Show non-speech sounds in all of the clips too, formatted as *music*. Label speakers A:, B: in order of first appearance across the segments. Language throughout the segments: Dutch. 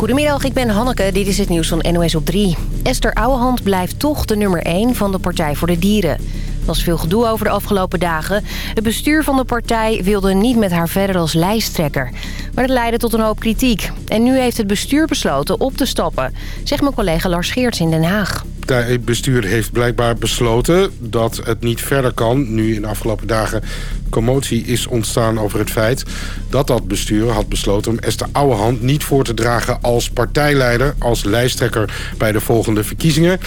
A: Goedemiddag, ik ben Hanneke. Dit is het nieuws van NOS op 3. Esther Ouwehand blijft toch de nummer 1 van de Partij voor de Dieren. Er was veel gedoe over de afgelopen dagen. Het bestuur van de partij wilde niet met haar verder als lijsttrekker. Maar dat leidde tot een hoop kritiek. En nu heeft het bestuur besloten op te stappen, zegt mijn collega Lars Geerts in Den Haag.
B: Het bestuur heeft blijkbaar besloten dat het niet verder kan... nu in de afgelopen dagen commotie is ontstaan over het feit... dat dat bestuur had besloten om Esther Ouwehand niet voor te dragen... als partijleider, als lijsttrekker bij de volgende verkiezingen.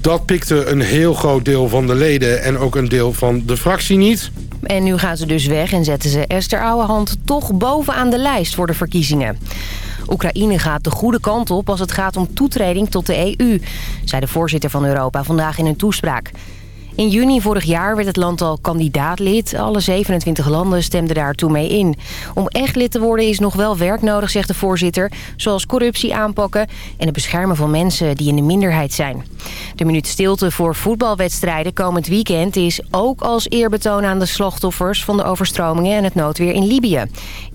B: Dat pikte een heel groot deel van de leden en ook een deel van de fractie niet...
A: En nu gaan ze dus weg en zetten ze Esther Ouwehand toch bovenaan de lijst voor de verkiezingen. Oekraïne gaat de goede kant op als het gaat om toetreding tot de EU... zei de voorzitter van Europa vandaag in een toespraak. In juni vorig jaar werd het land al kandidaatlid. Alle 27 landen stemden daartoe mee in. Om echt lid te worden is nog wel werk nodig, zegt de voorzitter. Zoals corruptie aanpakken en het beschermen van mensen die in de minderheid zijn. De minuut stilte voor voetbalwedstrijden komend weekend is ook als eerbetoon aan de slachtoffers van de overstromingen en het noodweer in Libië.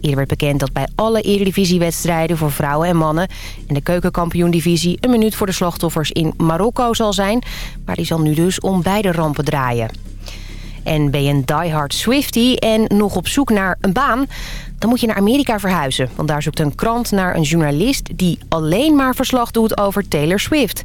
A: Eerder werd bekend dat bij alle eredivisiewedstrijden voor vrouwen en mannen en de keukenkampioendivisie een minuut voor de slachtoffers in Marokko zal zijn. Maar die zal nu dus om beide rampen draaien. En ben je een diehard Swiftie en nog op zoek naar een baan... dan moet je naar Amerika verhuizen. Want daar zoekt een krant naar een journalist... die alleen maar verslag doet over Taylor Swift.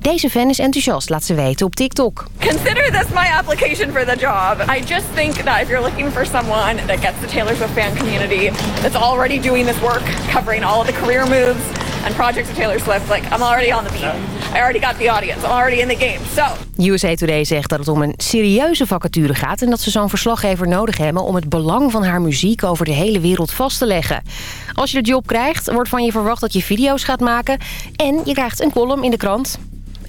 A: Deze fan is enthousiast, laat ze weten op TikTok.
C: Consider this my application for the job. I just think that if you're looking for someone that gets the Taylor Swift fan community... that's already doing this work, covering all of the career moves and projects of Taylor Swift... like, I'm already on the beat. I already got the audience. I'm already in the game. So...
A: USA Today zegt dat het om een serieuze vacature gaat... en dat ze zo'n verslaggever nodig hebben... om het belang van haar muziek over de hele wereld vast te leggen. Als je de job krijgt, wordt van je verwacht dat je video's gaat maken... en je krijgt een column in de krant.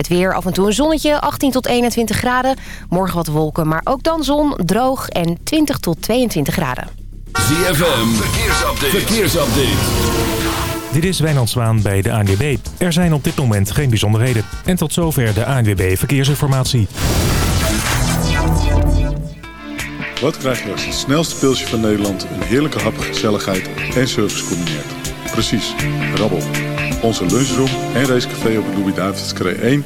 A: Het weer, af en toe een zonnetje, 18 tot 21 graden. Morgen wat wolken, maar ook dan zon, droog en 20 tot 22 graden.
D: ZFM, verkeersupdate. verkeersupdate.
E: Dit is Wijnand Zwaan bij de ANWB. Er zijn op dit moment geen bijzonderheden. En tot zover de ANWB Verkeersinformatie.
F: Wat krijg je als het snelste pilsje van Nederland... een heerlijke hap, gezelligheid en service combineert? Precies, rabbel. Onze lunchroom en racecafé op de Louis-David's 1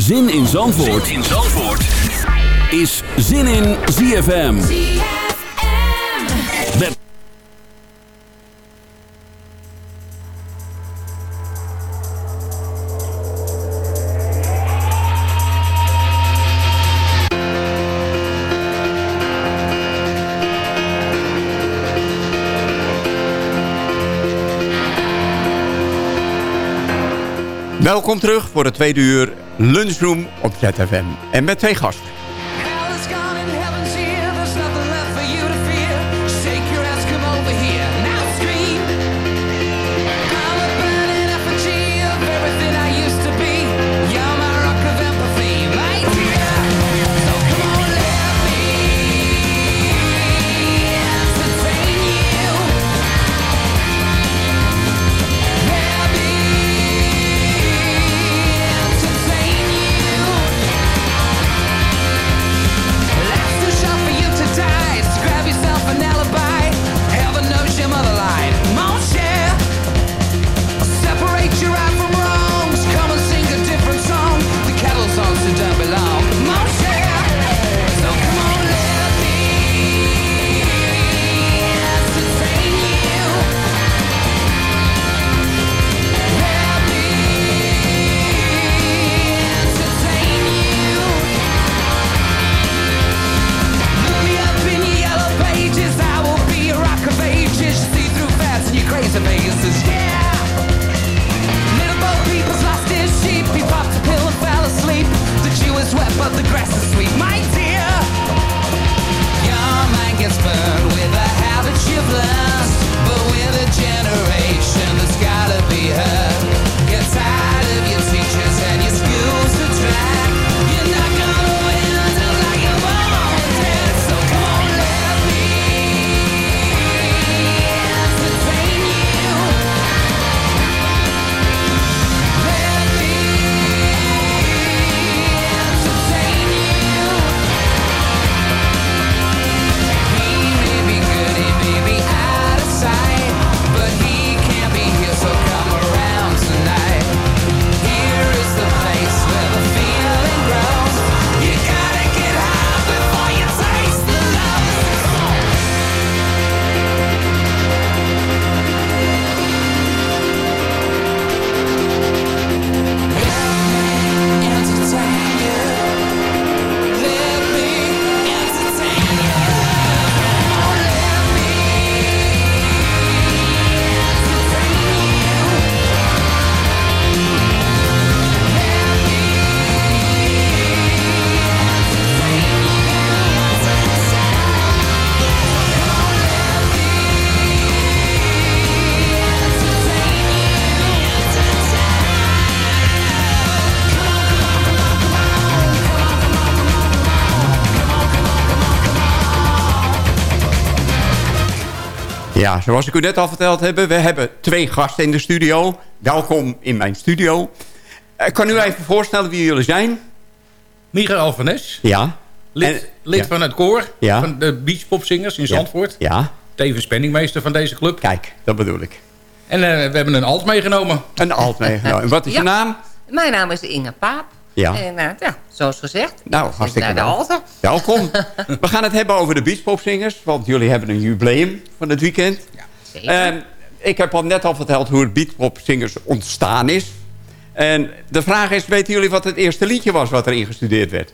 D: Zin in Zandvoort, zin in Zandvoort. is Zin in ZFM. Met
G: Welkom terug voor het tweede uur Lunchroom op ZFM. En met twee gasten. Ja, zoals ik u net al verteld heb, we hebben twee gasten in de studio. Welkom in mijn studio. Ik kan u even voorstellen wie jullie zijn.
H: Michael van Nes.
G: Ja.
H: Lid,
G: En-
H: lid
G: ja.
H: van het koor
G: Ja.
H: van de Beachpopzingers in Zandvoort.
G: Ja,
H: Tevens penningmeester van deze club.
G: kijk, dat bedoel ik.
H: En eh, we hebben een alt meegenomen.
G: Een alt meegenomen. En wat is
I: Ja.
G: je naam?
I: Mijn naam is Inge Paap.
G: Ja.
I: En eh, ja, zoals gezegd.
G: Nou, hartstikke
I: naar de alter.
G: Welkom. *laughs* We gaan het hebben over de Beachpopzingers. Want jullie hebben een jubileum van het weekend.
I: Zeker.
G: Ehm, ik heb al net al verteld hoe het Beachpopzingers ontstaan is. En de vraag is, weten jullie wat het eerste liedje was wat er ingestudeerd werd?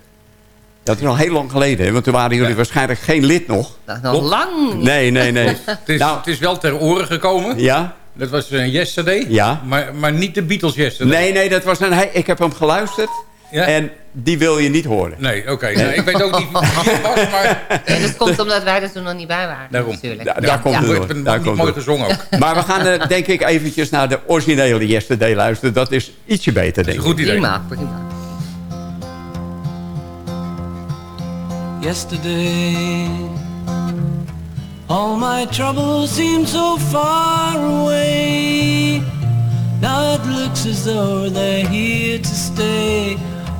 G: Dat is al heel lang geleden, hè? want toen waren jullie waarschijnlijk geen lid nog.
I: Dat is nog
H: Klopt.
I: lang niet.
G: Nee, nee, nee. *laughs*
H: Het is,
G: Nou,
H: het is wel ter oren gekomen.
G: ja?
H: Dat was een Yesterday.
G: Ja.
H: Maar, maar niet de Beatles Yesterday.
G: Nee, nee, dat was een... Ik heb hem geluisterd
H: Ja?
G: en die wil je niet horen.
H: Nee, oké. Nou, ik weet ook niet wie het was, maar *laughs*
I: En dat komt omdat wij er toen nog niet bij waren.
H: Daarom.
I: Natuurlijk.
G: Da- daar komt
I: ja.
G: het
H: ik
G: door. Daar komt
H: mooi
G: het.
H: gezongen ook. *laughs*
G: Maar we gaan eh, denk ik eventjes naar de originele Yesterday luisteren. Dat is ietsje beter,
H: Dat is
G: denk
H: een
G: ik.
H: goed idee.
I: Prima, prima.
J: yesterday. All my troubles seem so far away. Now it looks as though they're here to stay.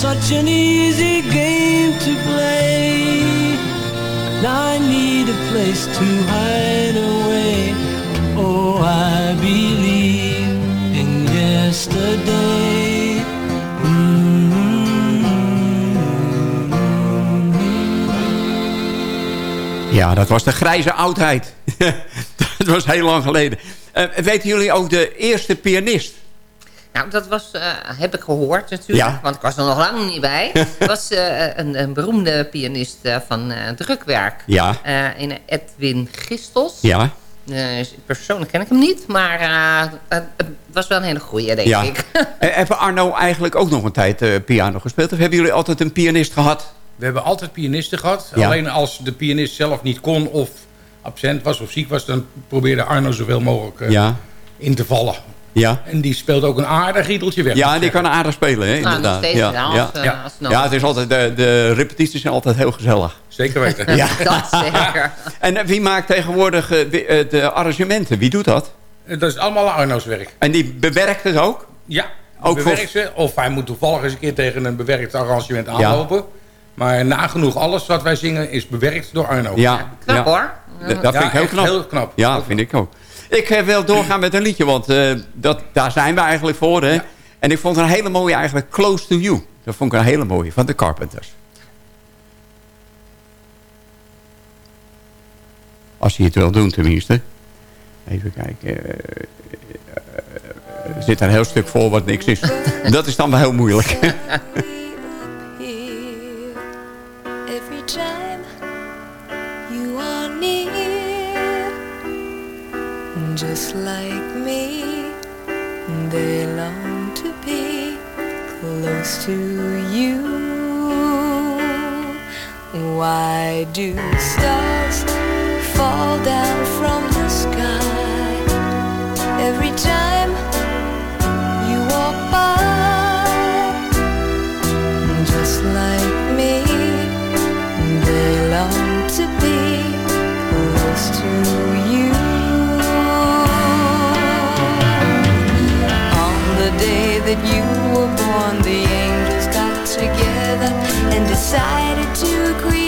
J: Such an easy game to play. Now I need a place to hide away. Oh, I believe in yesterday.
G: Ja, dat was de grijze oudheid. *laughs* dat was heel lang geleden. Eh, weten jullie ook de eerste pianist?
I: Nou, dat was, eh, heb ik gehoord natuurlijk,
G: Ja.
I: want ik was er nog lang niet bij. Het *laughs* was eh, een, een beroemde pianist eh, van eh, drukwerk.
G: Ja.
I: Eh, in Edwin Gistels.
G: Ja.
I: Persoonlijk ken ik hem niet, maar eh, het, was wel een hele goeie, denk
G: ja.
I: ik. *laughs*
G: Hebben Arno eigenlijk ook nog een tijd eh, piano gespeeld? Of hebben jullie altijd een pianist gehad?
H: We hebben altijd pianisten gehad.
G: Ja.
H: Alleen als de pianist zelf niet kon of absent was of ziek was... dan probeerde Arno zoveel mogelijk eh,
G: Ja.
H: in te vallen.
G: Ja.
H: En die speelde ook een aardig riedeltje weg.
G: Ja, die kan aardig spelen, hè?
I: Nou, nog
G: inderdaad.
I: steeds
G: ja.
I: wel,
G: ja.
I: als, eh,
H: Ja.
I: als nodig.
G: ja, het is altijd, de, de repetities zijn altijd heel gezellig.
H: Zeker weten. *laughs*
G: Ja.
I: Dat zeker. *laughs*
G: En wie maakt tegenwoordig eh, eh, de arrangementen? Wie doet dat?
H: Dat is allemaal Arno's werk.
G: En die bewerkt het ook?
H: Ja,
G: Ook
H: bewerkt ze. Of hij moet toevallig eens een keer tegen een bewerkt arrangement aanlopen. Maar nagenoeg alles wat wij zingen is bewerkt door Arno.
G: Ja.
I: Knap
G: ja.
I: hoor.
G: Dat
H: Ja,
G: vind ik heel knap.
H: heel knap.
G: Ja, vind ik ook. Ik eh, wil doorgaan met een liedje, want eh, dat, daar zijn we eigenlijk voor. Hè? En ik vond een hele mooie eigenlijk Close to You. Dat vond ik een hele mooie, van de Carpenters. Als je het wil doen tenminste. Even kijken. eh, er zit een heel stuk voor wat niks is. *laughs* Dat is dan wel heel moeilijk. *laughs*
K: just like me, they long to be close to you. Why do stars fall down from the sky decided to create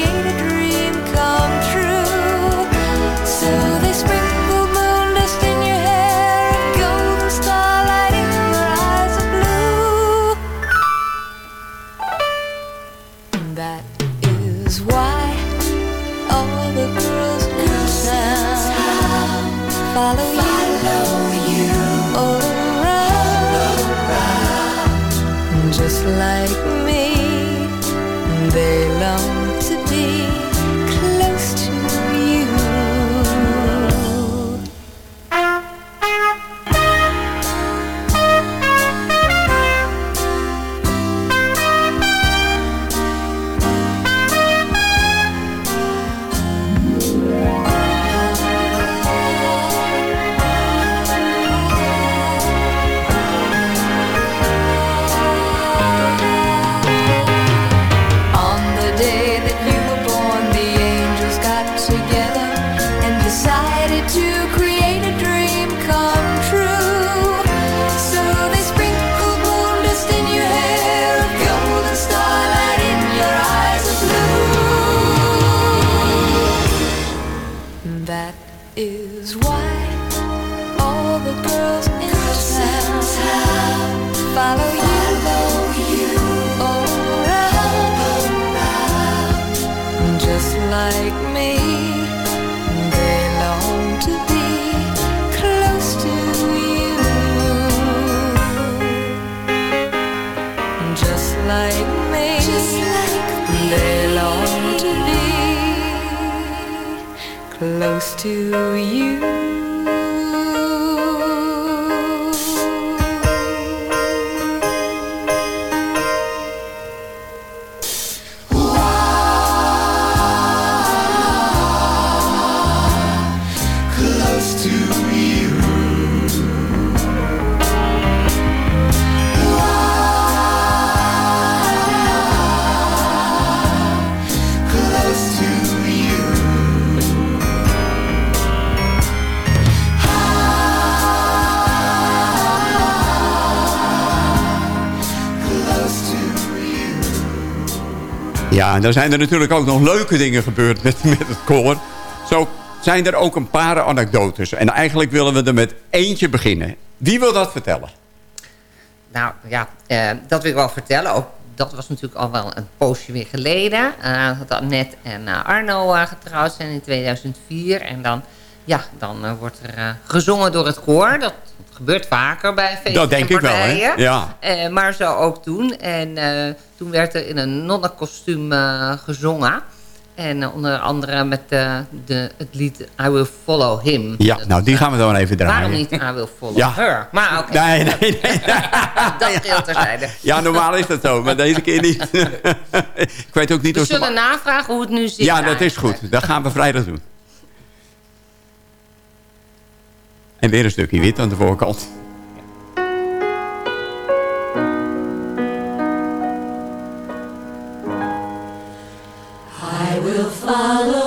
G: En dan zijn er natuurlijk ook nog leuke dingen gebeurd met, met het koor. Zo zijn er ook een paar anekdotes. En eigenlijk willen we er met eentje beginnen. Wie wil dat vertellen?
I: Nou ja, eh, dat wil ik wel vertellen. Ook dat was natuurlijk al wel een poosje weer geleden. eh dat Annette en eh, Arno getrouwd zijn in 2004. En dan, ja, dan eh, wordt er eh, gezongen door het koor. Dat gebeurt vaker bij feesten
G: Dat denk
I: en
G: ik wel, hè? Ja.
I: Eh, maar zo ook toen. En toen werd er in een nonnenkostuum eh, gezongen. En onder andere met de, het lied I Will Follow Him.
G: Ja, nou die gaan we dan even draaien.
I: Waarom niet I Will Follow
G: Ja.
I: Her? Maar oké,
G: Nee, nee, nee. *laughs*
I: dat geldt terzijde.
G: Ja, normaal is dat zo, maar deze keer niet. *laughs* ik weet ook niet
I: We
G: of ze...
I: zullen navragen hoe het nu zit.
G: Ja, dat is goed. Dat gaan we vrijdag doen. En weer een stukje wit aan de voorkant.
L: I will follow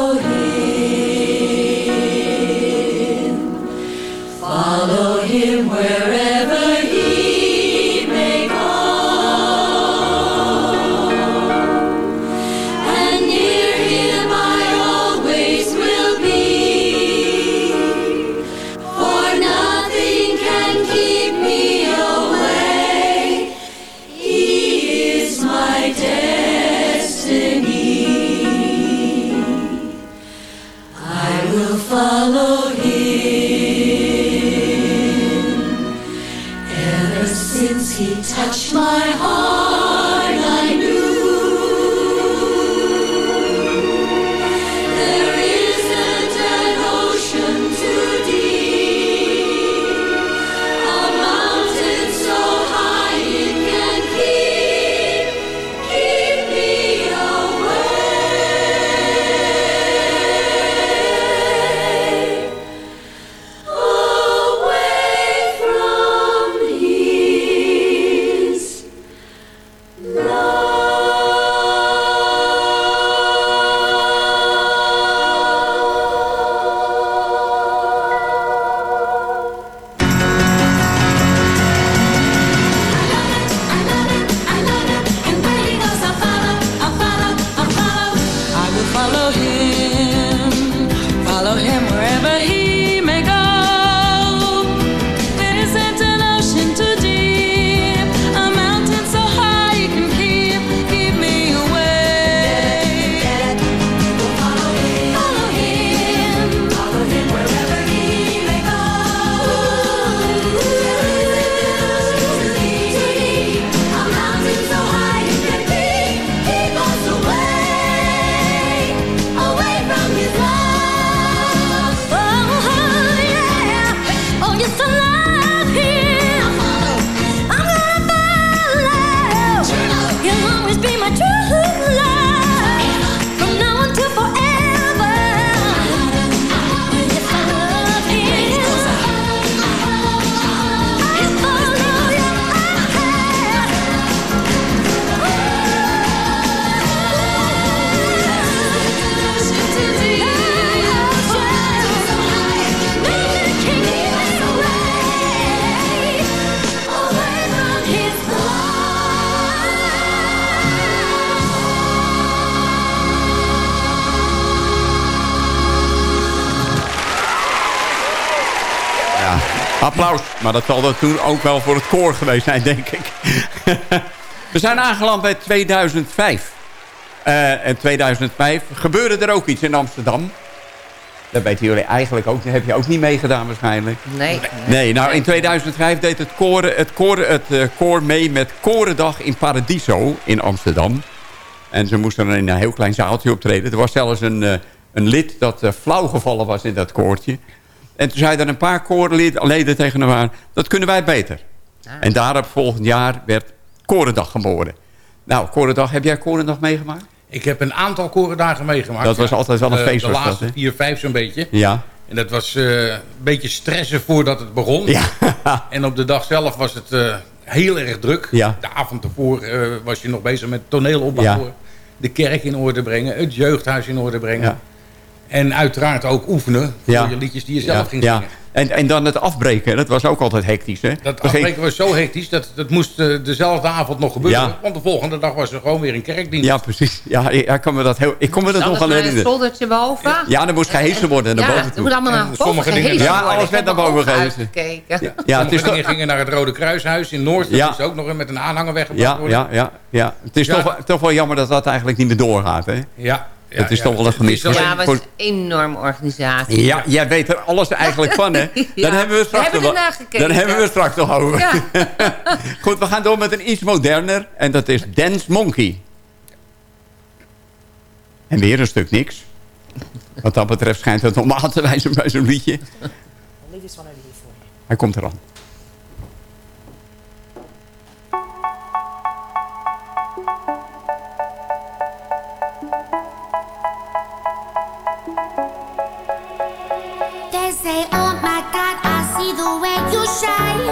G: Maar dat zal er toen ook wel voor het koor geweest zijn, denk ik. *laughs* We zijn aangeland bij 2005. Eh en 2005 gebeurde er ook iets in Amsterdam. Dat weten jullie eigenlijk ook. Dat heb je ook niet meegedaan waarschijnlijk.
I: Nee.
G: Nee, nou in 2005 deed het koor, het koor, het, eh, koor mee met Korendag in Paradiso in Amsterdam. En ze moesten dan in een heel klein zaaltje optreden. Er was zelfs een, eh, een lid dat eh, flauw gevallen was in dat koortje. En toen zeiden er een paar koorleden tegen elkaar... dat kunnen wij beter. En daarop volgend jaar werd Korendag geboren. Nou, Korendag, heb jij Korendag meegemaakt?
H: Ik heb een aantal korendagen meegemaakt.
G: Dat was altijd wel een
H: Eh,
G: feest,
H: De
G: was dat,
H: laatste vier, vijf zo'n beetje.
G: Ja.
H: En dat was eh, een beetje stressen voordat het begon.
G: Ja. *laughs*
H: en op de dag zelf was het eh, heel erg druk.
G: Ja.
H: De avond ervoor was je nog bezig met toneel opbouwen. De kerk in orde brengen. Het jeugdhuis in orde brengen.
G: Ja.
H: En uiteraard ook oefenen voor
G: Ja.
H: je liedjes die je zelf
G: ja,
H: ging
G: ja.
H: zingen.
G: En, en dan het afbreken, dat was ook altijd hectisch, hè?
H: Dat afbreken was zo hectisch. Dat, dat moest eh, dezelfde avond nog gebeuren.
G: Ja.
H: Want de volgende dag was er gewoon weer een kerkdienst.
G: Ja, precies. Ja, ik, ik kan me dat, heel, ik kon me dat nog aan
I: een
G: herinneren.
I: zoldertje boven.
G: Ja, dan moest gehezen worden naar
I: Ja,
G: boven toe.
I: moet allemaal naar
H: En
I: boven gehezen
G: Ja, alles werd naar boven gehezen.
I: uitgekeken.
G: Ja, het toch,
H: dingen gingen naar het Rode Kruishuis in Noord. Dat
G: Ja.
H: is ook nog met een aanhanger weggebracht
G: ja,
H: worden.
G: ja, ja, ja. Het is
H: Ja.
G: Toch, wel- toch wel jammer dat dat eigenlijk niet meer doorgaat, hè?
H: Ja, ja,
G: Het is
H: ja.
G: toch wel een gemis.
I: Ja,
H: alleen-
I: maar het is een enorme organisatie.
G: Ja, jij weet er alles eigenlijk van, hè? Dan *laughs*
I: Ja.
G: hebben we het straks
I: We hebben.
G: Dan hebben we het straks nog over.
I: Ja. *laughs*
G: Goed, we gaan door met een iets moderner. En dat is Dance Monkey. En weer een stuk niks. Wat dat betreft schijnt het normaal te wijzen bij zo'n liedje. Hij komt eraan.
M: Shine.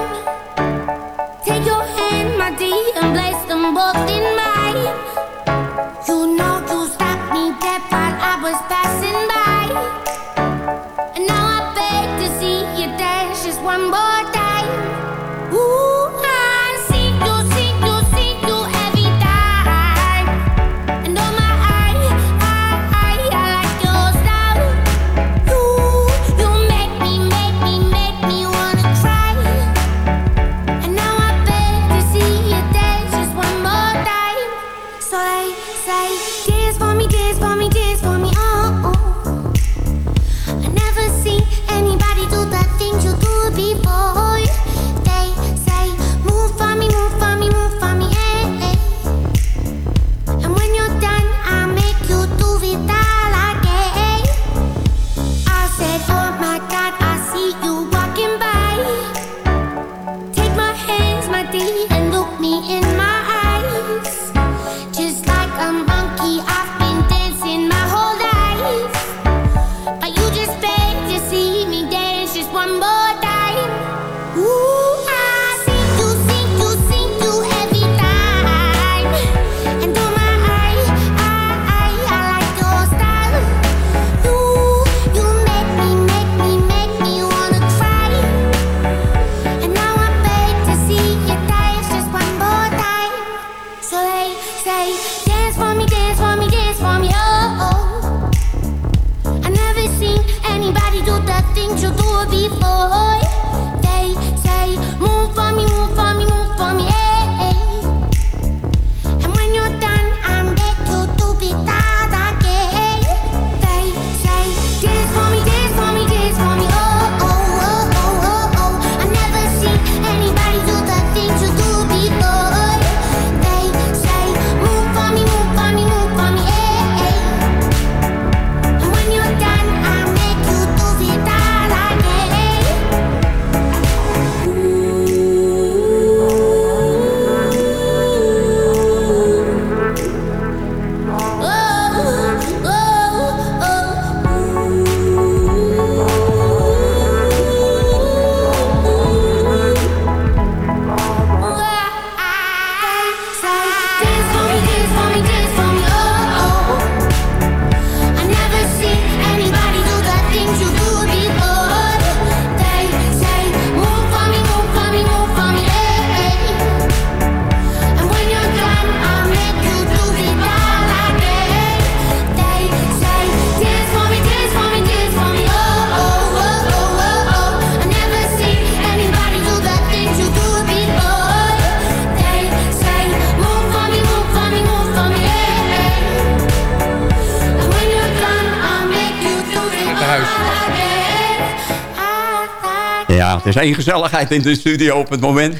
G: Één gezelligheid in de studio op het moment.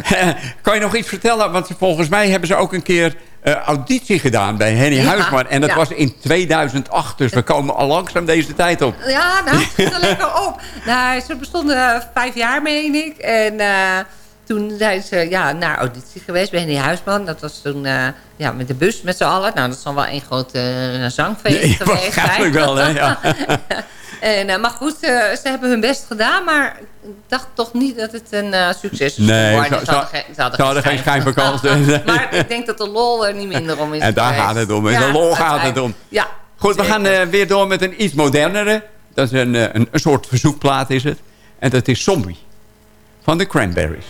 G: *laughs* kan je nog iets vertellen? Want volgens mij hebben ze ook een keer eh, auditie gedaan bij Henny
I: Ja,
G: Huisman. En dat
I: ja.
G: was in 2008, dus we komen al langzaam deze tijd op.
I: Ja, nou, *laughs* het zit er lekker op. Nou, ze bestonden eh, vijf jaar, meen ik. En eh, toen zijn ze ja, naar auditie geweest bij Henny Huisman. Dat was toen eh, ja, met de bus met z'n allen. Nou, dat is dan wel één groot eh, zangfeest
G: Nee, *laughs*
I: geweest.
G: waarschijnlijk wel, hè, ja.
I: En, eh, maar goed, eh, ze hebben hun best gedaan. Maar ik dacht toch niet dat het een eh, succes is
G: Nee, ze-
I: Ze hadden geen- ze hadden
G: ze hadden geen schijn van kans, dus-
I: maar ik denk dat de lol er niet minder om is
G: En daar
I: geweest.
G: gaat het om.
I: Ja,
G: de lol gaat het om.
I: Ja,
G: Goed, we gaan weer door met een iets modernere. Dat is een, een, een soort verzoekplaat is het. En dat is Zombie. Van de Cranberries.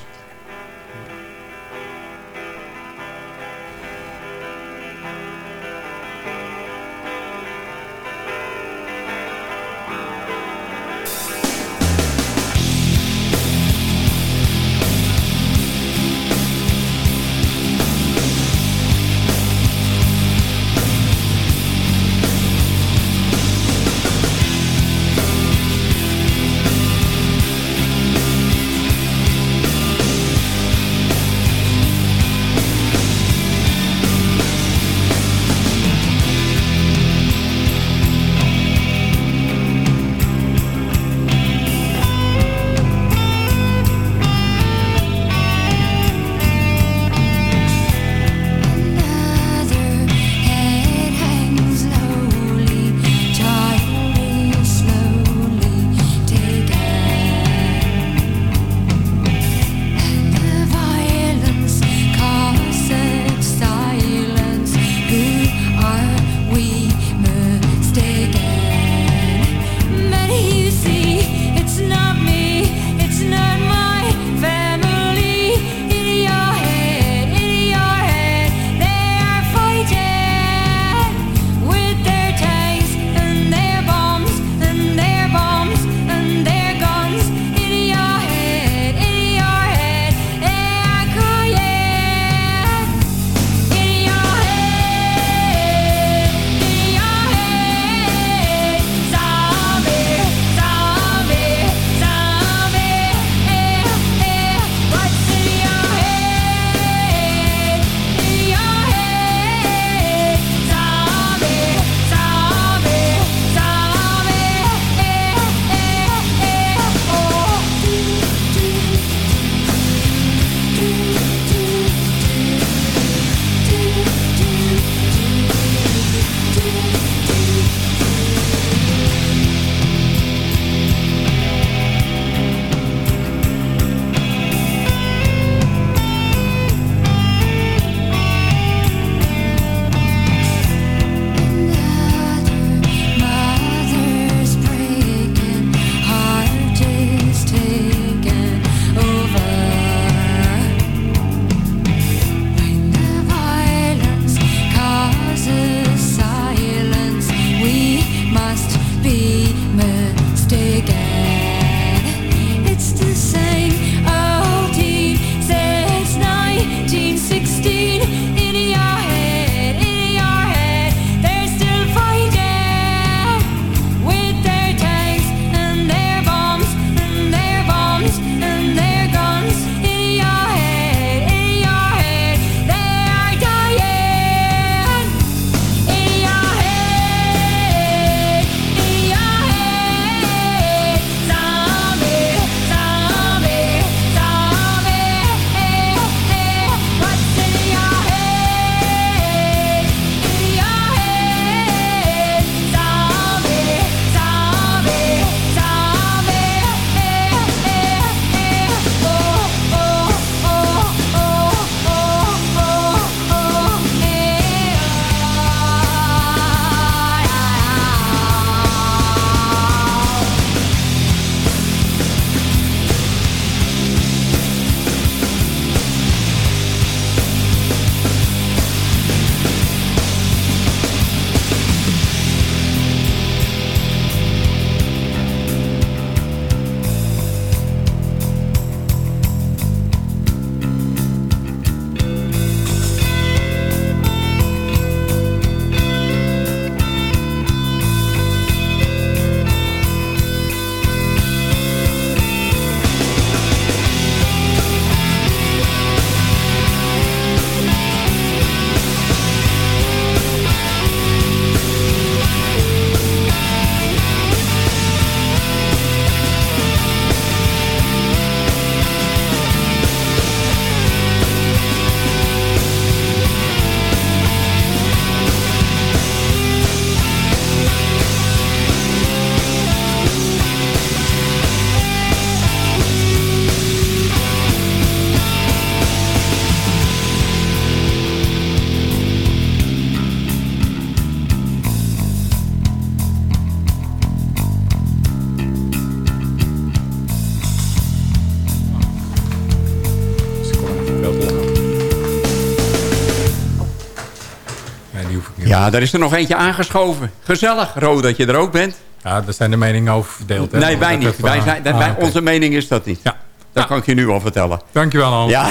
N: Ja, daar is er nog eentje aangeschoven. Gezellig, Ro, dat je er ook bent.
O: Ja, daar zijn de meningen over verdeeld. hè?
N: Nee, wij niet. Wij
O: eh,
N: zijn,
O: ah,
N: wij. Onze mening is dat niet.
O: Ja.
N: Dat kan ik je nu al vertellen.
O: Dankjewel, Hans.
N: Ja. *laughs*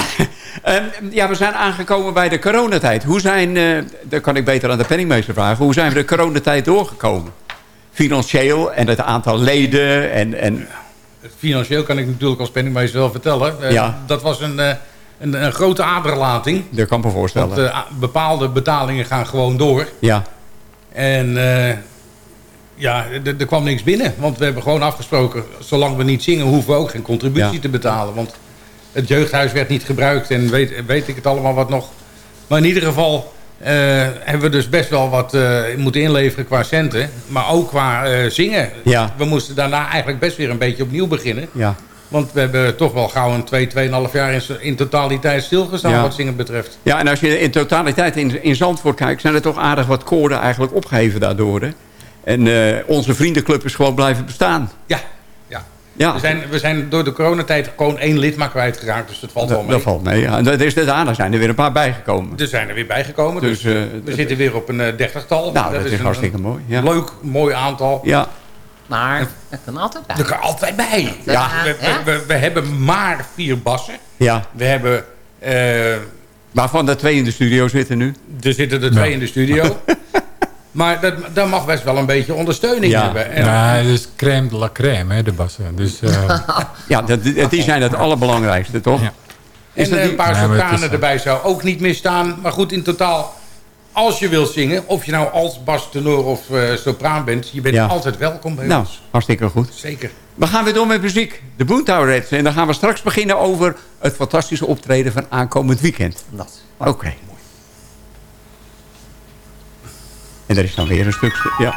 N: Ehm, ja, we zijn aangekomen bij de coronatijd. Hoe zijn, eh dat kan ik beter aan de penningmeester vragen... hoe zijn we de coronatijd doorgekomen? Financieel en het aantal leden en... en
H: Financieel kan ik natuurlijk als penningmeester wel vertellen. Eh,
N: Ja.
H: Dat was een, eh, een, een grote aderlating.
N: dat kan ik me voorstellen.
H: Want eh, bepaalde betalingen gaan gewoon door.
N: ja.
H: En eh, ja, er kwam niks binnen. Want we hebben gewoon afgesproken... zolang we niet zingen, hoeven we ook geen contributie
N: Ja.
H: te betalen. Want het jeugdhuis werd niet gebruikt en weet, weet ik het allemaal wat nog. Maar in ieder geval eh, hebben we dus best wel wat moeten inleveren qua centen. Maar ook qua zingen.
N: Ja.
H: We moesten daarna eigenlijk best weer een beetje opnieuw beginnen.
N: Ja.
H: Want we hebben toch wel gauw een 2, 2,5 jaar in, in totaliteit stilgestaan
N: Ja.
H: wat zingen betreft.
N: ja, en als je in totaliteit in, in Zandvoort kijkt... zijn er toch aardig wat koorden eigenlijk opgeheven daardoor. Hè? En eh, onze vriendenclub is gewoon blijven bestaan.
H: Ja, ja.
N: Ja.
H: We, zijn, we zijn door de coronatijd gewoon één lid maar kwijtgeraakt. Dus dat valt wel mee.
N: dat valt mee. Ja. En dat is, daarna zijn er weer een paar bijgekomen.
H: Er zijn er weer bijgekomen. Dus,
N: Dus, eh,
H: we zitten weer op een eh, dertigtal.
N: Nou, dat is hartstikke
H: een
N: mooi, ja.
H: Leuk, mooi aantal.
N: Ja.
I: Maar er kan altijd bij.
H: Er kan altijd bij.
I: Ja.
H: We, we, we, we hebben maar vier bassen.
N: Ja.
H: We hebben... eh,
N: Waarvan er twee in de studio zitten nu.
H: er zitten er twee in de studio. *laughs* maar dat, dat mag best wel een beetje ondersteuning
N: Ja.
H: hebben. En,
O: Ja, het is crème de la crème, hè, de bassen. Dus, eh, *laughs*
N: Ja, dat, die zijn het allerbelangrijkste, toch?
O: Ja.
N: Is
H: en
N: dat
H: een paar
O: Nee, is-
H: erbij zou ook niet misstaan. Maar goed, in totaal, als je wilt zingen... of je nou als bas, tenor of eh, sopraan bent... je bent
N: Ja.
H: altijd welkom bij
N: Nou,
H: ons.
N: hartstikke goed.
H: Zeker.
N: We gaan weer door met muziek. De Boomtown Reds. En dan gaan we straks beginnen over het fantastische optreden van aankomend weekend.
I: Dat.
N: Oké. En er is dan weer een stuk... Ja.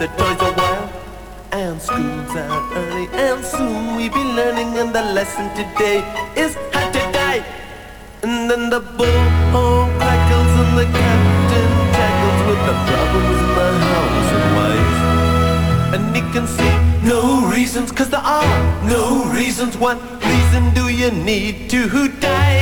P: The toys are while. And school's out early, and soon we'll be learning. And the lesson today is how to die. And then the bullhorn crackles, and the captain tackles with the problems in the house and wife. And he can see no reasons, cause there are no reasons. What reason do you need to? Die.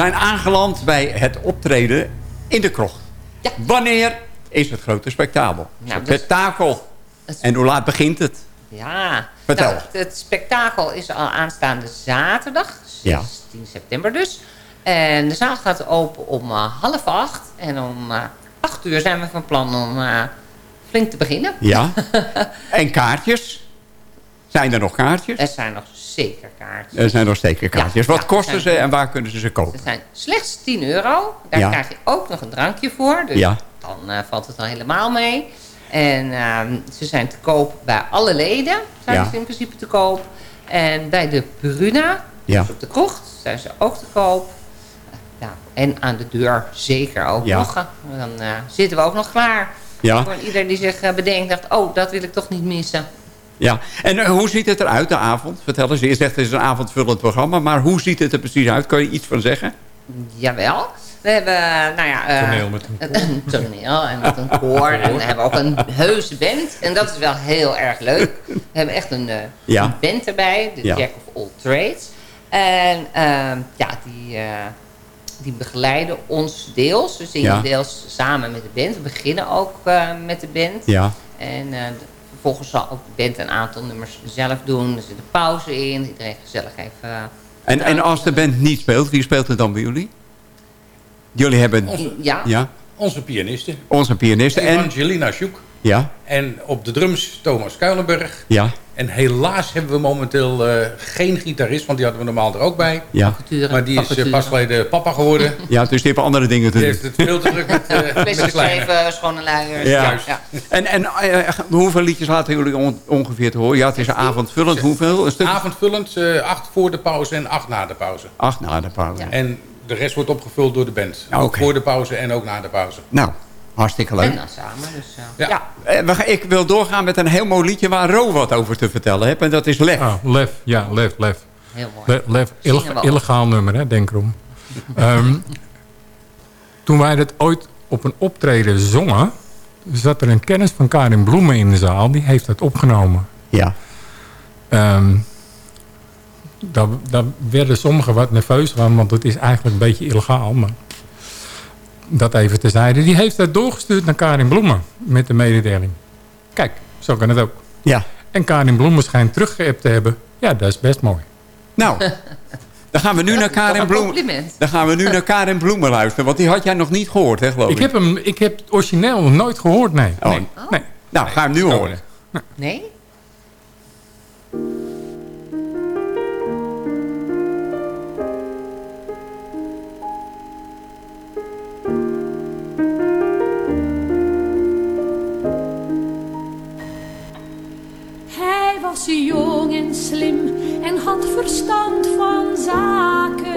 G: Zijn aangeland bij het optreden in de krocht. Wanneer is het grote spektakel?
I: Nou, dus-
G: spektakel. En hoe laat begint het?
I: Ja.
G: Vertel.
I: Nou, het spektakel is al aanstaande zaterdag,
G: Ja.
I: 16 september dus. En de zaal gaat open om eh, half acht. En om eh, acht uur zijn we van plan om eh, flink te beginnen.
G: Ja. *laughs* en kaartjes? Zijn er nog kaartjes?
I: Er zijn nog zeker kaartjes.
G: Er zijn nog zeker kaartjes.
I: Ja,
G: Wat
I: ja,
G: kosten ze en waar kunnen ze ze kopen?
I: Ze zijn slechts 10 euro. Daar
G: Ja.
I: krijg je ook nog een drankje voor. Dus dan eh, valt het al helemaal mee. En ehm, ze zijn te koop bij alle leden. Zijn ze in principe te koop. En bij de Bruna, dus op de krocht, zijn ze ook te koop. Ja, en aan de deur zeker ook nog. Dan eh, zitten we ook nog klaar.
G: Ja.
I: Voor ieder die zich eh, bedenkt, dacht, oh, dat wil ik toch niet missen.
G: Ja. En eh, hoe ziet het eruit, de avond? Vertel eens. Je zegt het is een avondvullend programma. Maar hoe ziet het er precies uit? Kan je iets van zeggen?
I: Jawel. We hebben, nou ja... eh,
O: Toneel met een
I: een toneel en met een koor. En we hebben ook een heuse band. En dat is wel heel erg leuk. We hebben echt een, eh,
G: Ja.
I: een band erbij. De
G: Ja.
I: Jack of All Trades. En ehm, ja, die, eh, die begeleiden ons deels. We zingen
G: Ja.
I: deels samen met de band. We beginnen ook eh, met de band.
G: Ja.
I: En eh, vervolgens zal ook de band een aantal nummers zelf doen. Er zit een pauze in. Iedereen gezellig even... eh,
G: En, en als de band niet speelt, wie speelt er dan bij jullie? Jullie hebben...
H: Onze-
I: ja.
G: Ja.
H: Onze pianisten.
G: Onze pianisten. En,
H: Evangelina Sjoek.
G: ja.
H: En op de drums Thomas Kuilenberg.
G: Ja.
H: En helaas hebben we momenteel eh, geen gitarist, want die hadden we normaal er ook bij.
G: Ja.
H: Maar die is
I: vacature.
H: pas geleden papa geworden.
G: Ja, dus die hebben andere dingen te
H: Die
G: doen.
H: heeft het veel te druk met, eh *laughs* met de kleine.
I: geven, schone luiers.
G: Ja.
H: Juist.
G: En, en hoeveel liedjes laten jullie on- ongeveer te horen? Ja, het is avondvullend. Hoeveel? Een stuk?
H: Avondvullend, eh, acht voor de pauze en acht na de pauze.
G: Acht na de pauze.
H: En de rest wordt opgevuld door de band. Ook
G: Oké.
H: voor de pauze en ook na de pauze.
G: Nou, hartstikke leuk.
I: En dan samen. Dus, eh,
H: Ja.
I: ja.
G: Eh, ik wil doorgaan met een heel mooi liedje waar Ro wat over te vertellen heeft. En dat is Lef.
O: Ah, lef, ja, lef, lef.
I: Heel mooi.
O: Le- lef ille- illegaal nummer, hè, denk erom. *laughs* Ehm, toen wij dat ooit op een optreden zongen... zat er een kennis van Karin Bloemen in de zaal. Die heeft dat opgenomen.
G: Ja.
O: Ehm, daar, daar werden sommigen wat nerveus van, want het is eigenlijk een beetje illegaal. Maar dat even terzijde. Die heeft dat doorgestuurd naar Karin Bloemen met de mededeling. Kijk, zo kan het ook.
G: Ja.
O: En Karin Bloemen schijnt teruggeappt te hebben. Ja, dat is best mooi.
G: Nou, dan gaan we nu naar Karin Bloemen. Dan gaan we nu naar Karin Bloemen luisteren. Want die had jij nog niet gehoord, hè, geloof ik?
O: Ik heb, hem, ik heb het origineel nog nooit gehoord, nee.
G: Oh.
O: nee. nee.
G: Nou, ga hem nu horen.
I: Nee?
Q: Was jong en slim en had verstand van zaken.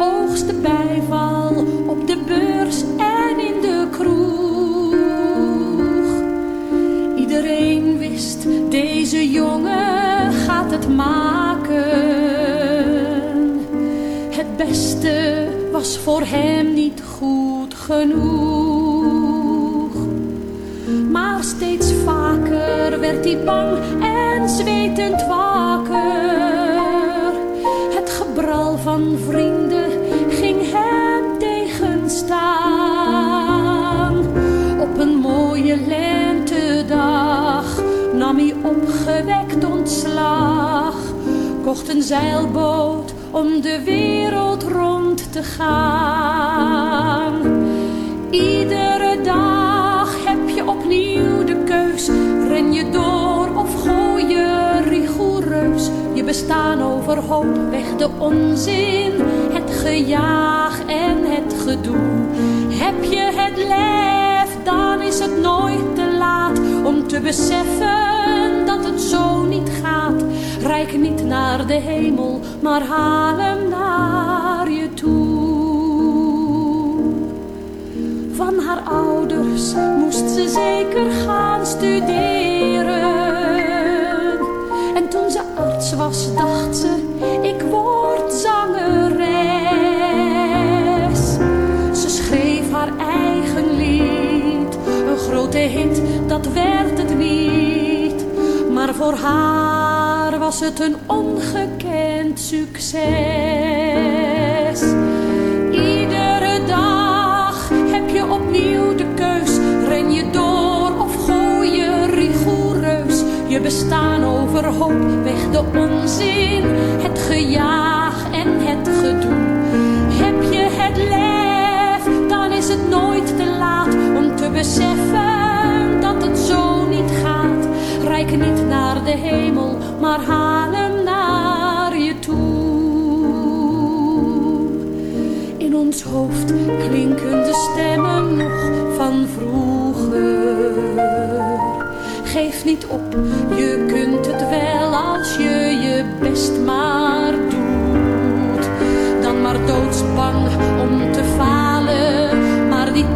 Q: Oogste bijval op de beurs en in de kroeg. Iedereen wist, deze jongen gaat het maken. Het beste was voor hem niet goed genoeg. Maar steeds vaker werd hij bang en zwetend wakker. Het gebral van vrienden ging hem tegenstaan. Op een mooie lentedag nam hij opgewekt ontslag. Kocht een zeilboot om de wereld rond te gaan. Je door of gooi je rigoureus je bestaan overhoop. Weg de onzin, het gejaag en het gedoe. Heb je het lef, dan is het nooit te laat om te beseffen dat het zo niet gaat. Rijk niet naar de hemel, maar haal hem naar Van haar ouders moest ze zeker gaan studeren. En toen ze arts was, dacht ze, ik word zangeres. Ze schreef haar eigen lied, een grote hit, dat werd het niet. Maar voor haar was het een ongekend succes. Je bestaan overhoop. Weg de onzin, het gejaag en het gedoe. Heb je het lef, dan is het nooit te laat om te beseffen dat het zo niet gaat. Rijk niet naar de hemel, maar haal hem naar je toe. In ons hoofd klinken de stemmen nog van vroeger. Geef niet op, je kunt het wel als je je best maar doet. Dan maar doodsbang om te falen, maar die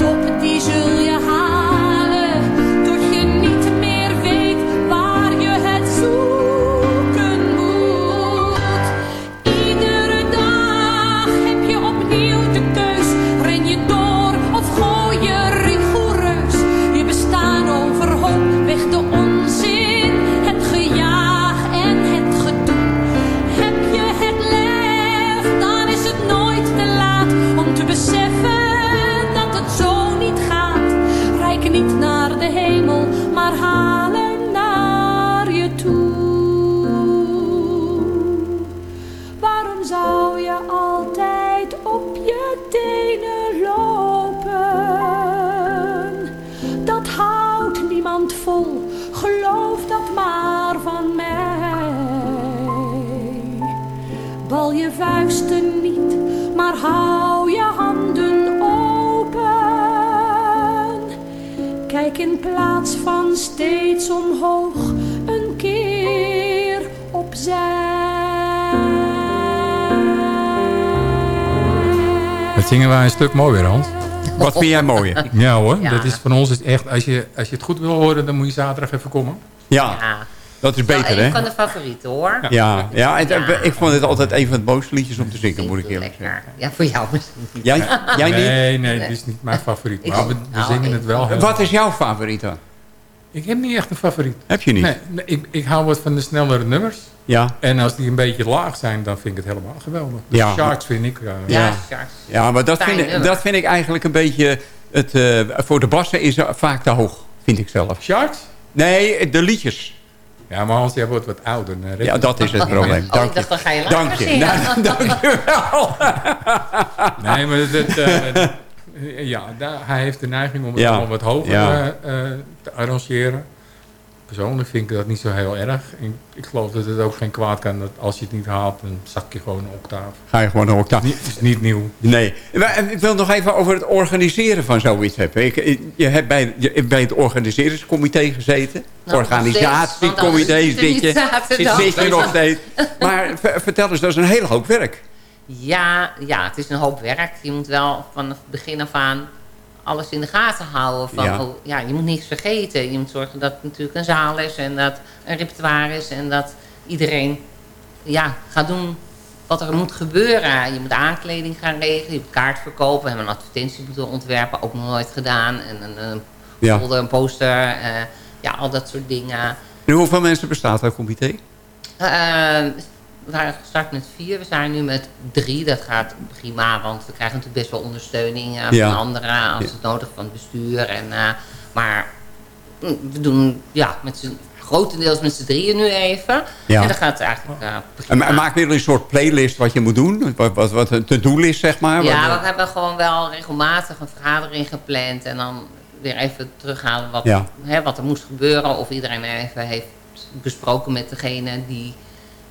Q: een
O: stuk mooier, Hans.
G: Wat vind jij mooier? *laughs*
O: Ja hoor,
I: Ja.
O: dat is van ons is echt... Als je, als je het goed wil horen, dan moet je zaterdag even komen.
G: Ja, dat is beter,
I: Wel
G: hè?
I: een van de favorieten hoor.
G: Ja, ja, en, ik vond het altijd een van de mooiste liedjes om te zingen, moet ik eerlijk zeggen.
I: Ja, voor jou misschien niet.
G: Jij, jij niet?
O: Nee, nee, dat is niet mijn favoriet.
I: Ik
O: Maar we, we
I: Nou,
O: zingen
I: ik-
O: het wel
G: Wat is jouw favoriet dan?
O: Ik heb niet echt een favoriet.
G: Heb je niet?
O: Nee, nee, ik, ik hou wat van de snellere nummers.
G: Ja.
O: En als die een beetje laag zijn, dan vind ik het helemaal geweldig. De
G: Ja.
O: Sharks vind ik... eh,
G: Ja. Ja, maar dat vind, ik, dat vind ik eigenlijk een beetje... Het, eh, voor de bassen is vaak te hoog, vind ik zelf.
O: Sharks?
G: Nee, de liedjes.
O: Ja, maar Hans, jij wordt wat ouder.
G: Ja, dat is het *laughs* probleem.
I: Oh,
G: Dank
I: ik dacht, dan ga je
G: Dank je. Nou, *laughs* dank wel.
O: Nee, maar dat, eh, *laughs* ja, daar, hij heeft de neiging om het allemaal wat hoger
G: Ja.
O: eh, eh, te arrangeren. Persoonlijk vind ik dat niet zo heel erg. Ik, ik geloof dat het ook geen kwaad kan dat als je het niet haalt, dan zak je gewoon een octaaf.
G: Ga je gewoon een octaaf.
O: Het is niet nieuw.
G: Nee. Maar, en ik wil nog even over het organiseren van zoiets hebben. Ik, je hebt bij, je hebt bij het organiseringscomité gezeten.
I: Nou,
G: Organisatiecomité zit je, zit, nog steeds. *laughs* Maar ver- vertel eens, dat is een hele hoop werk.
I: Ja, ja, het is een hoop werk. Je moet wel van het begin af aan alles in de gaten houden. Van,
G: Ja.
I: ja. ja, je moet niks vergeten. Je moet zorgen dat het natuurlijk een zaal is en dat een repertoire is. En dat iedereen ja, gaat doen wat er moet gebeuren. Je moet aankleding gaan regelen, je moet kaart verkopen. We hebben een advertentie moeten ontwerpen, ook nog nooit gedaan. En een, een
G: Ja.
I: folder, een poster, eh, ja, al dat soort dingen.
G: En hoeveel mensen bestaat dat comité?
I: Eh, we waren gestart met vier. We zijn nu met drie. Dat gaat prima, want we krijgen natuurlijk best wel ondersteuning eh,
G: Ja.
I: van anderen als
G: Ja.
I: het nodig van het bestuur. En, eh, maar mm, we doen ja, met z'n, grotendeels met z'n drieën nu even.
G: Ja.
I: En dat gaat eigenlijk eh,
G: En, ma- maken jullie een soort playlist wat je moet doen? Wat, wat, wat een to-do list, zeg maar?
I: Ja,
G: Wat-
I: we hebben gewoon wel regelmatig een vergadering gepland. En dan weer even terughalen wat,
G: Ja.
I: hè, wat er moest gebeuren. Of iedereen even heeft besproken met degene die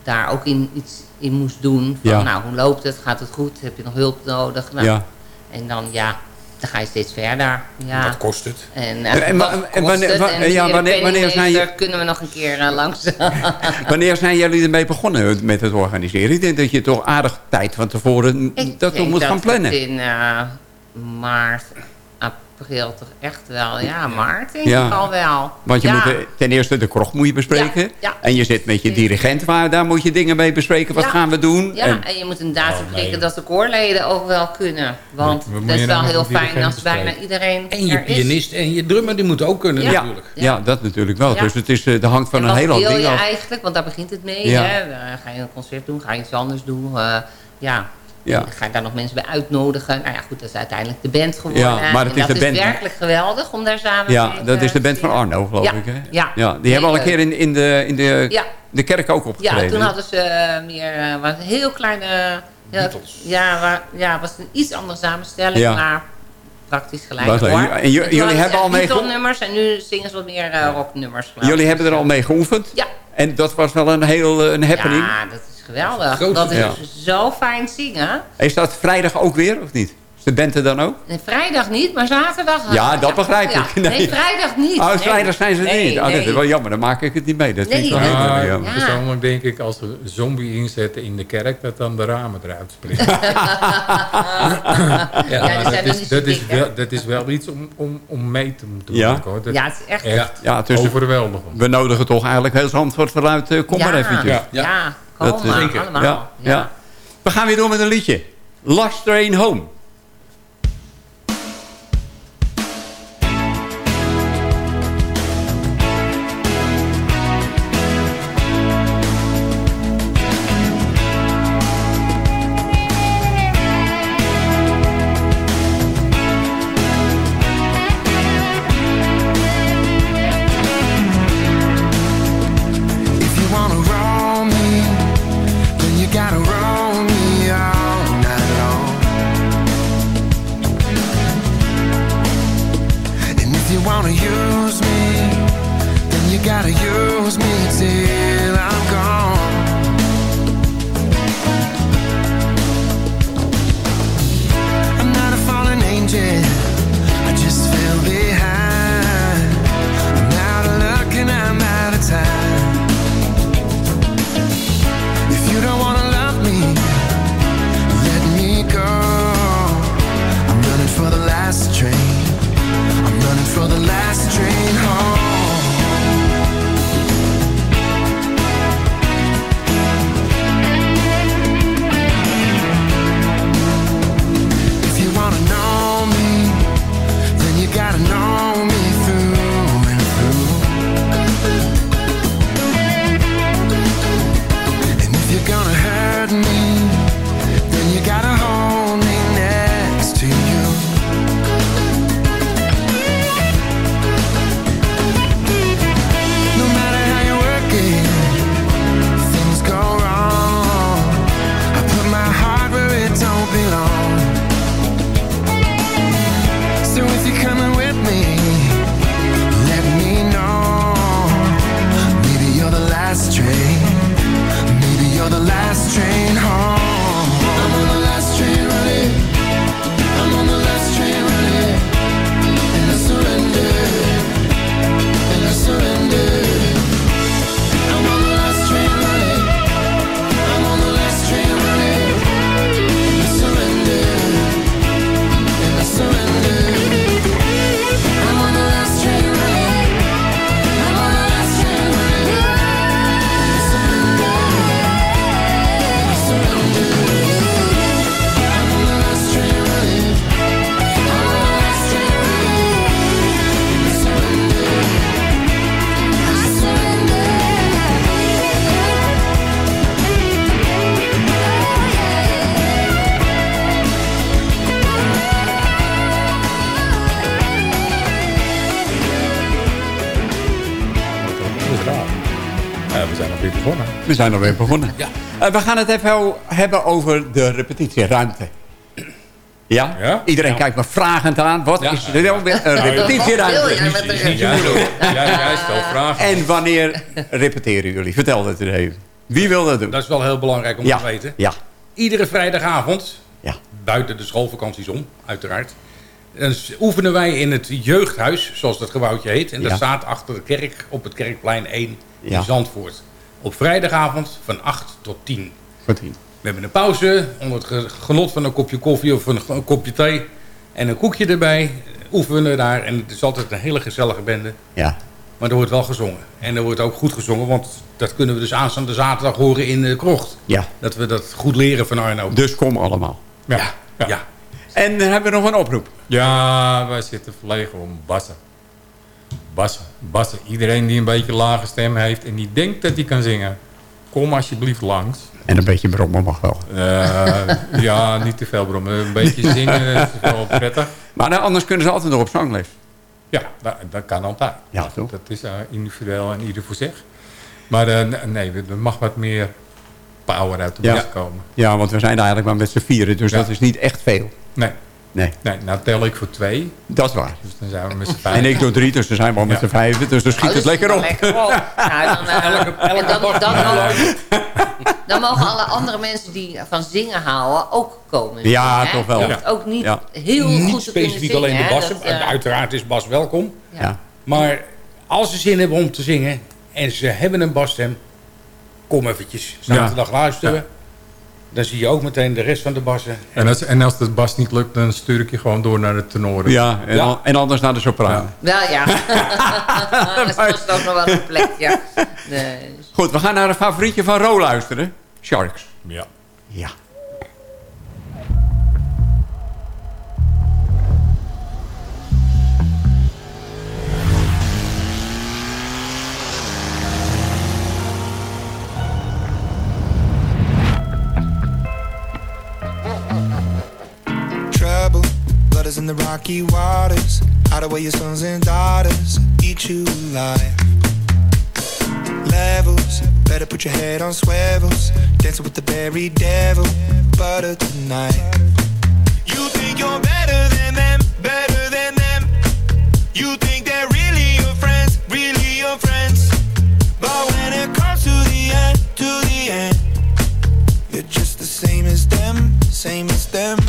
I: daar ook in, iets in moest doen. Van,
G: Ja.
I: nou, hoe loopt het? Gaat het goed? Heb je nog hulp nodig? Nou,
G: Ja.
I: En dan, ja, dan ga je steeds verder. Ja.
O: Wat kost het?
I: En,
G: En- en en
I: kost
G: wanneer-
I: het? En
G: ja, wanneer- wanneer zijn je-
I: Kunnen we nog een keer eh, langs? *laughs* *laughs*
G: Wanneer zijn jullie ermee begonnen met het organiseren? Ik denk dat je toch aardig tijd van tevoren
I: Ik
G: dat moet gaan plannen.
I: het in eh, maart, april toch echt wel. Ja, maart denk
G: Ja.
I: ik al wel.
G: Want je
I: ja.
G: moet eh, ten eerste de krocht moet je bespreken.
I: Ja, ja.
G: En je zit met je dirigent, waar, daar moet je dingen mee bespreken. Wat
I: Ja.
G: gaan we doen?
I: Ja,
G: En-
I: en, je moet inderdaad bespreken dat de koorleden ook wel kunnen. Want
H: We- we
I: dat is wel heel fijn als bijna iedereen
H: En je
I: er is.
H: pianist en je drummer, die moeten ook kunnen
I: Ja.
H: natuurlijk.
G: ja, dat natuurlijk wel.
I: Ja.
G: Dus het is, eh, er hangt van
I: En
G: een hele hoop
I: wil je
G: af.
I: eigenlijk? Want daar begint het mee.
G: Ja.
I: Hè? Eh, ga je een concert doen? Ga je iets anders doen? Eh, ja.
G: Ja.
I: Ga je daar nog mensen bij uitnodigen? Nou ja, goed, dat is uiteindelijk de band geworden.
G: Ja, maar het
I: En
G: is
I: dat
G: de band-
I: is werkelijk geweldig om daar samen
G: Ja,
I: mee
G: dat is de band van. Arno, geloof
I: Ja,
G: ik. Hè?
I: Ja,
G: ja die hebben al een keer in, in, de, in de,
I: Ja.
G: de kerk ook
I: Ja,
G: opgetreden.
I: toen hadden ze eh, meer, eh, was een heel kleine... Ja, ja, waar, ja, was een iets andere samenstelling,
G: Ja.
I: maar praktisch gelijk hoor.
G: En jullie hebben
I: echt
G: al mee
I: Beatle-nummers en nu zingen ze wat meer eh, rocknummers. ik.
G: Jullie hebben er al mee geoefend?
I: Ja.
G: En dat was wel een heel eh, een happening.
I: Ja, dat geweldig. Dat is zo fijn zingen.
G: Is dat vrijdag ook weer, of niet? Is de band er dan ook?
I: Vrijdag niet, maar zaterdag.
G: Ja, dat begrijp
I: Ja.
G: ik.
I: Nee. vrijdag niet.
G: Oh, vrijdag zijn ze
I: Nee,
G: niet. Oh, dat is wel jammer, dan maak ik het niet mee. Dat vind ik
I: Nee,
G: wel
I: dat-
G: heel
O: Maar
G: jammer.
O: persoonlijk denk ik, als we een zombie inzetten in de kerk, dat dan de ramen eruit springen. *laughs*
I: Ja,
O: dat, is, dat, is wel, dat is wel iets om, om, om mee te moeten
G: Ja?
O: maken. Hoor. Dat
I: Ja, het is echt-
G: Ja, het is
O: overweldigend.
G: We nodigen toch eigenlijk heel Zandvoort vooruit. eh, kom
I: Ja,
G: maar eventjes.
I: ja.
G: Dat is-
I: maar, allemaal.
G: Ja, ja. We gaan weer door met een liedje. Last Train Home.
R: Wanna use me, then you gotta use me till
O: zijn alweer begonnen.
G: Eh, we gaan het even hebben over de repetitieruimte. Ja? Iedereen kijkt me vragend aan. Wat is er nou weer een repetitieruimte?
O: Ja, ja, jij stelt vragen.
G: En wanneer repeteren jullie? Vertel dat even. Wie wil dat doen?
H: Dat is wel heel belangrijk om
G: Ja,
H: te weten.
G: ja.
H: Iedere vrijdagavond,
G: Ja.
H: buiten de schoolvakanties om, uiteraard... dan oefenen wij in het jeugdhuis, zoals dat gebouwtje heet. En dat
G: Ja.
H: staat achter de kerk op het Kerkplein 1
G: Ja.
H: in Zandvoort. Op vrijdagavond van 8 tot 10.
G: Voor tien.
H: We hebben een pauze onder het ge- genot van een kopje koffie of een, een kopje thee. En een koekje erbij. oefenen daar. En het is altijd een hele gezellige bende.
G: Ja.
H: Maar er wordt wel gezongen. En er wordt ook goed gezongen, want dat kunnen we dus aanstaande zaterdag horen in de krocht.
G: Ja.
H: Dat we dat goed leren van Arno.
G: Dus kom allemaal.
H: Ja. ja.
G: En dan hebben we nog een oproep.
O: Ja, wij zitten verlegen om bassen. Bassen, bassen. Iedereen die een beetje lage stem heeft en die denkt dat hij kan zingen, kom alsjeblieft langs.
G: En een beetje brommen mag wel.
O: Eh, ja, niet te veel brommen. Een beetje *laughs* zingen is wel prettig.
G: Maar nou, anders kunnen ze altijd nog op zangles.
O: Ja, dat, dat kan altijd.
G: Ja, toch?
O: Dat is eh, individueel en ieder voor zich. Maar eh, nee, er mag wat meer power uit de
G: Ja.
O: komen.
G: Ja, want we zijn eigenlijk maar met z'n vieren, dus
O: Ja.
G: dat is niet echt veel.
O: Nee.
G: Nee.
O: Nee, nou tel ik voor twee.
G: Dat is waar.
O: Dus dan zijn we met z'n vijf.
G: En ik doe drie, dus dan zijn we al met
O: Ja.
G: z'n vijven. Dus dan schiet
I: Oh,
G: het
I: dus
G: lekker op.
I: lekker op. *laughs* Nou, dan, *laughs* eh,
H: Elke- elke
I: en dan,
H: bas
I: mogen, *laughs* dan mogen alle andere mensen die van zingen houden ook komen.
G: Ja,
I: hè?
G: toch wel.
I: Je
G: Ja.
I: ook niet
G: Ja.
I: heel
H: Niet
I: goed
H: specifiek alleen de.
I: Dat, eh,
H: Uiteraard is Bas welkom.
G: Ja.
H: Maar als ze zin hebben om te zingen en ze hebben een basstem, kom eventjes zaterdag luisteren. Dan zie je ook meteen de rest van de bassen.
O: En als, en als de bas niet lukt, dan stuur ik je gewoon door naar de tenoren.
G: Ja, en,
H: Ja.
G: en anders naar de sopraan.
I: Wel ja. *laughs* *laughs* dat is ook nog wel een plekje. *laughs* Nee.
G: Goed, we gaan naar een favorietje van Ro luisteren. Sharks.
O: Ja.
G: Ja.
S: Blood in the rocky waters. Hide away your sons and daughters. Eat you alive. Levels. Better put your head on swivels. Dancing with the berry devil. Butter tonight. You think you're better than them, better than them. You think they're really your friends, really your friends. But when it comes to the end, to the end, you're just the same as them, same as them.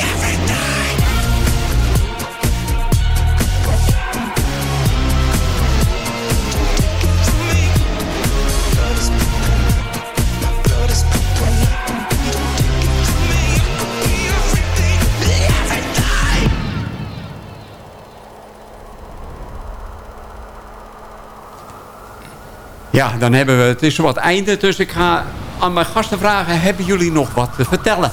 G: Ja, dan hebben we... Het is wat einde, dus ik ga aan mijn gasten vragen... Hebben jullie nog wat te vertellen?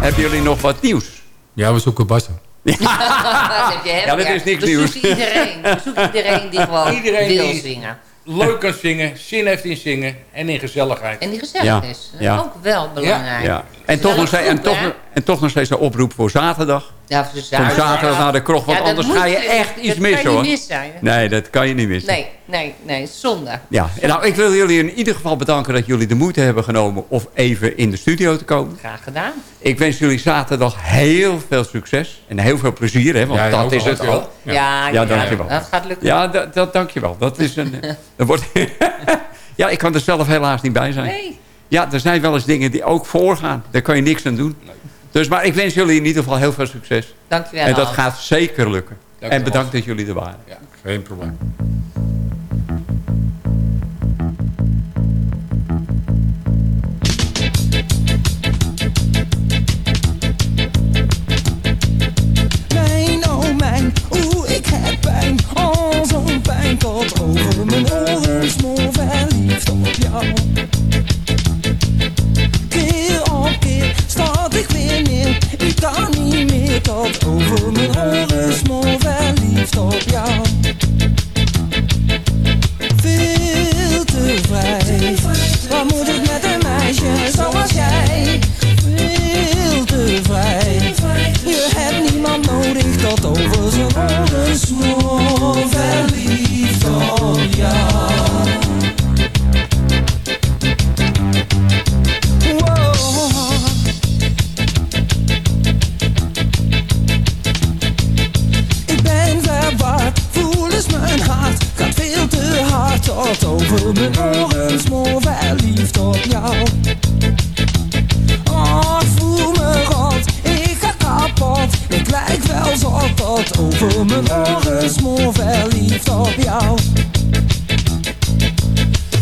G: Hebben jullie nog wat nieuws?
O: Ja, we zoeken bassen. *laughs*
I: dat heb je
G: Ja, dat is niks
I: we
G: nieuws.
I: Zoeken iedereen. We zoeken iedereen die gewoon
H: Iedereen
I: wil
H: die
I: zingen.
H: leuk kan zingen, zin heeft in zingen en in gezelligheid.
I: En die gezelligheid is
G: Ja.
I: ook wel belangrijk.
G: En, toch nog steeds, en, toch, en toch nog steeds een oproep voor zaterdag.
I: Ja, voor
G: Van
I: zaterdag.
G: zaterdag naar de krocht, want
I: Ja, dat
G: anders ga je
I: je-
G: echt
I: dat
G: iets
I: kan
G: missen
I: je
G: hoor.
I: niet missen?
G: Nee, dat kan je niet missen.
I: Nee, nee, nee, zonde.
G: Ja, en nou, ik wil jullie in ieder geval bedanken dat jullie de moeite hebben genomen om even in de studio te komen.
I: Graag gedaan.
G: Ik wens jullie zaterdag heel veel succes en heel veel plezier, hè, want
O: Ja,
G: dat is
O: wel,
G: het.
I: Ja, ja, ja,
G: dankjewel.
I: dat gaat lukken.
G: Ja, dat, dat, dankjewel. Dat is een... eh, *laughs* dat wordt, *laughs* ja, ik kan er zelf helaas niet bij zijn.
I: Nee.
G: Ja, er zijn wel eens dingen die ook voorgaan. Daar kan je niks aan doen. Dus, maar ik wens jullie in ieder geval heel veel succes.
I: Dank u wel.
G: En dat gaat zeker lukken.
O: Dank
G: en
O: wel.
G: bedankt dat jullie er waren.
O: Ja, geen probleem.
R: Mijn, oh mijn, oeh ik heb pijn Oh zo'n pijn tot over mijn oren Smoor verliefd op jou ik kan niet meer tot over mijn oren Smoor verliefd op jou? Veel te vrij Wat moet ik met een meisje zoals jij? Veel te vrij Je hebt niemand nodig tot over zijn oren smoor Verliefd op jou tot over mijn oren Smoor verliefd op jou. Oh, ik voel me rot, ik ga kapot. Ik lijk wel tot over mijn oren Smoor verliefd op jou.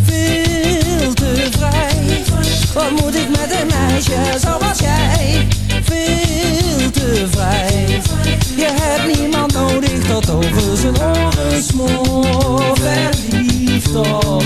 R: Veel te vrij. Wat moet ik met een meisje zoals jij? Veel te vrij. Je hebt niemand nodig tot over zijn oren Smoor verliefd op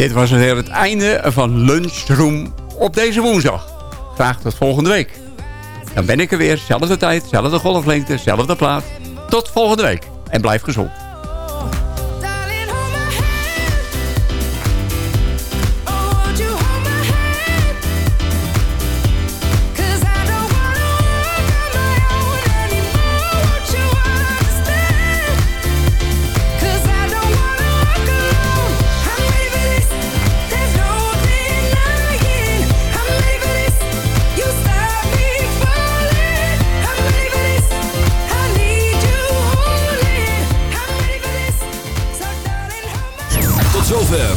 G: Dit was weer het einde van Lunchroom op deze woensdag. Graag tot volgende week. Dan ben ik er weer. Zelfde tijd, zelfde golflengte, zelfde plaat. Tot volgende week. En blijf gezond.